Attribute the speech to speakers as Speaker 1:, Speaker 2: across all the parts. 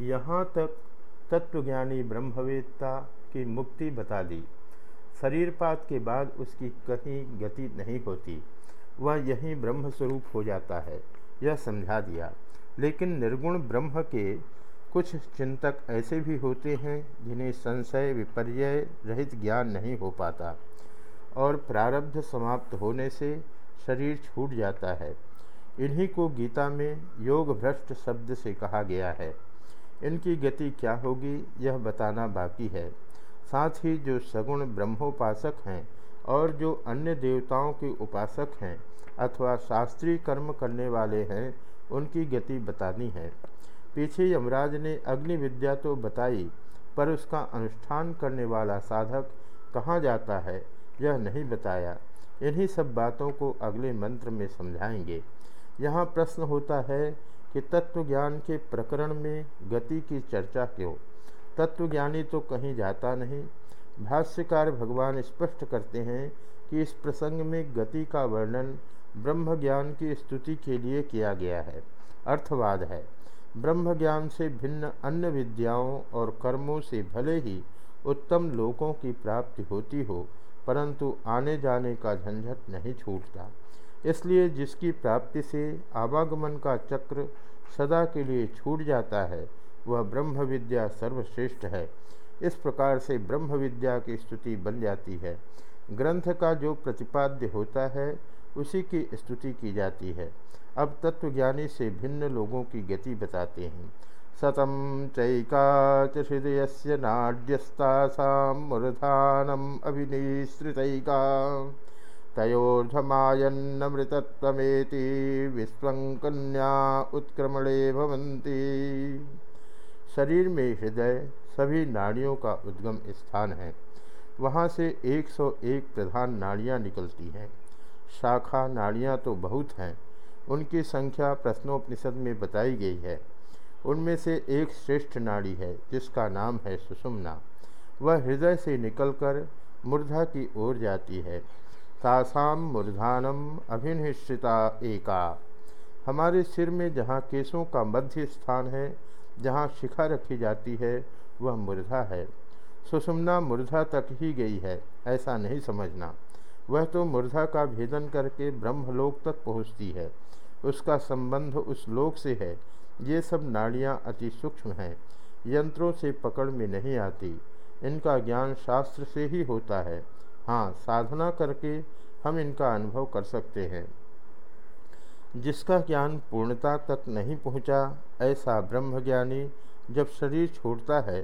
Speaker 1: यहाँ तक तत्वज्ञानी ब्रह्मवेत्ता की मुक्ति बता दी। शरीरपात के बाद उसकी कहीं गति नहीं होती। वह यहीं ब्रह्मस्वरूप हो जाता है, यह समझा दिया। लेकिन निर्गुण ब्रह्म के कुछ चिंतक ऐसे भी होते हैं जिन्हें संशय विपर्य रहित ज्ञान नहीं हो पाता और प्रारब्ध समाप्त होने से शरीर छूट जाता है। इन्हीं को गीता में योग भ्रष्ट शब्द से कहा गया है। इनकी गति क्या होगी, यह बताना बाकी है। साथ ही जो सगुण ब्रह्मोपासक हैं और जो अन्य देवताओं के उपासक हैं अथवा शास्त्रीय कर्म करने वाले हैं, उनकी गति बतानी है। पीछे यमराज ने अग्नि विद्या तो बताई, पर उसका अनुष्ठान करने वाला साधक कहाँ जाता है, यह नहीं बताया। इन्हीं सब बातों को अगले मंत्र में समझाएँगे। यहाँ प्रश्न होता है कि तत्वज्ञान के प्रकरण में गति की चर्चा क्यों? तत्वज्ञानी तो कहीं जाता नहीं। भाष्यकार भगवान स्पष्ट करते हैं कि इस प्रसंग में गति का वर्णन ब्रह्म ज्ञान की स्तुति के लिए किया गया है। अर्थवाद है। ब्रह्म ज्ञान से भिन्न अन्य विद्याओं और कर्मों से भले ही उत्तम लोकों की प्राप्ति होती हो, परंतु आने जाने का झंझट नहीं छूटता। इसलिए जिसकी प्राप्ति से आवागमन का चक्र सदा के लिए छूट जाता है, वह ब्रह्म विद्या सर्वश्रेष्ठ है। इस प्रकार से ब्रह्म विद्या की स्तुति बन जाती है। ग्रंथ का जो प्रतिपाद्य होता है, उसी की स्तुति की जाती है। अब तत्वज्ञानी से भिन्न लोगों की गति बताते हैं। सतम चैका हृदय से नाड्यस्तासा मूर्धानम अभिनिश्रितैका तयोर्धमायन्नमृतत्वमेति विश्वकन्या उत्क्रमणे भवन्ति। शरीर में हृदय, सभी नाड़ियों का उद्गम स्थान है। वहाँ से 101 प्रधान नाड़ियाँ निकलती हैं। शाखा नाड़ियाँ तो बहुत हैं। उनकी संख्या प्रश्नोपनिषद में बताई गई है। उनमें से एक श्रेष्ठ नाड़ी है, जिसका नाम है सुषुम्ना। वह हृदय से निकलकर मूर्धा की ओर जाती है। तासाम मूर्धानम अभिनिश्चिता एका। हमारे सिर में जहाँ केसों का मध्य स्थान है, जहाँ शिखा रखी जाती है, वह मूर्धा है। सुषुम्ना मूर्धा तक ही गई है, ऐसा नहीं समझना। वह तो मूर्धा का भेदन करके ब्रह्मलोक तक पहुँचती है। उसका संबंध उस लोक से है। ये सब नाड़ियाँ अति सूक्ष्म हैं। यंत्रों से पकड़ में नहीं आती। इनका ज्ञान शास्त्र से ही होता है। हाँ साधना करके हम इनका अनुभव कर सकते हैं। जिसका ज्ञान पूर्णता तक नहीं पहुँचा, ऐसा ब्रह्मज्ञानी जब शरीर छोड़ता है,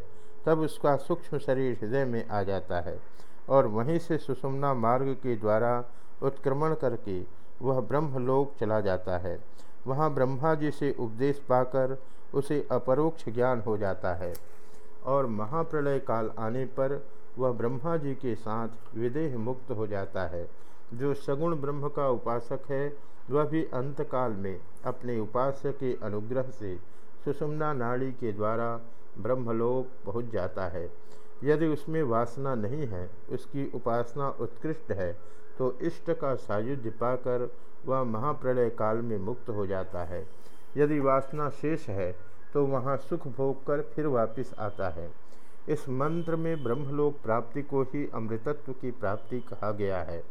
Speaker 1: तब उसका सूक्ष्म शरीर हृदय में आ जाता है और वहीं से सुषुम्ना मार्ग के द्वारा उत्क्रमण करके वह ब्रह्मलोक चला जाता है। वहाँ ब्रह्मा जी से उपदेश पाकर उसे अपरोक्ष ज्ञान हो जाता है और महाप्रलय काल आने पर वह ब्रह्मा जी के साथ विदेह मुक्त हो जाता है। जो सगुण ब्रह्म का उपासक है, वह भी अंतकाल में अपने उपास्य के अनुग्रह से सुषुम्ना नाड़ी के द्वारा ब्रह्मलोक पहुँच जाता है। यदि उसमें वासना नहीं है, उसकी उपासना उत्कृष्ट है तो इष्ट का सायुज्य पाकर वह महाप्रलय काल में मुक्त हो जाता है। यदि वासना शेष है तो वहाँ सुख भोग कर फिर वापस आता है। इस मंत्र में ब्रह्मलोक प्राप्ति को ही अमृतत्व की प्राप्ति कहा गया है।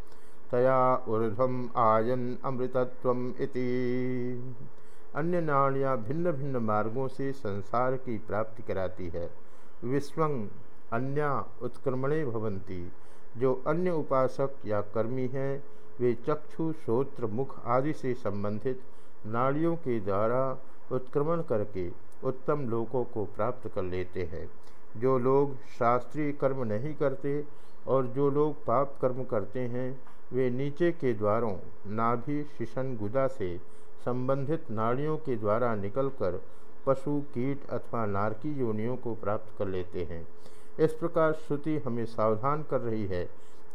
Speaker 1: तया ऊर्धम आयन अमृतत्व इति। अन्य नाड़ियाँ भिन्न भिन्न मार्गों से संसार की प्राप्ति कराती है। विश्वंग अन्या उत्क्रमणे भवंती जो अन्य उपासक या कर्मी हैं, वे चक्षु, श्रोत्र, मुख आदि से संबंधित नाड़ियों के द्वारा उत्क्रमण करके उत्तम लोकों को प्राप्त कर लेते हैं। जो लोग शास्त्रीय कर्म नहीं करते और जो लोग पाप कर्म करते हैं, वे नीचे के द्वारों नाभि शिशन गुदा से संबंधित नाड़ियों के द्वारा निकलकर पशु, कीट अथवा नारकी योनियों को प्राप्त कर लेते हैं। इस प्रकार श्रुति हमें सावधान कर रही है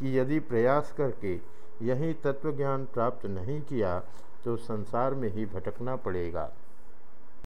Speaker 1: कि यदि प्रयास करके यही तत्वज्ञान प्राप्त नहीं किया तो संसार में ही भटकना पड़ेगा।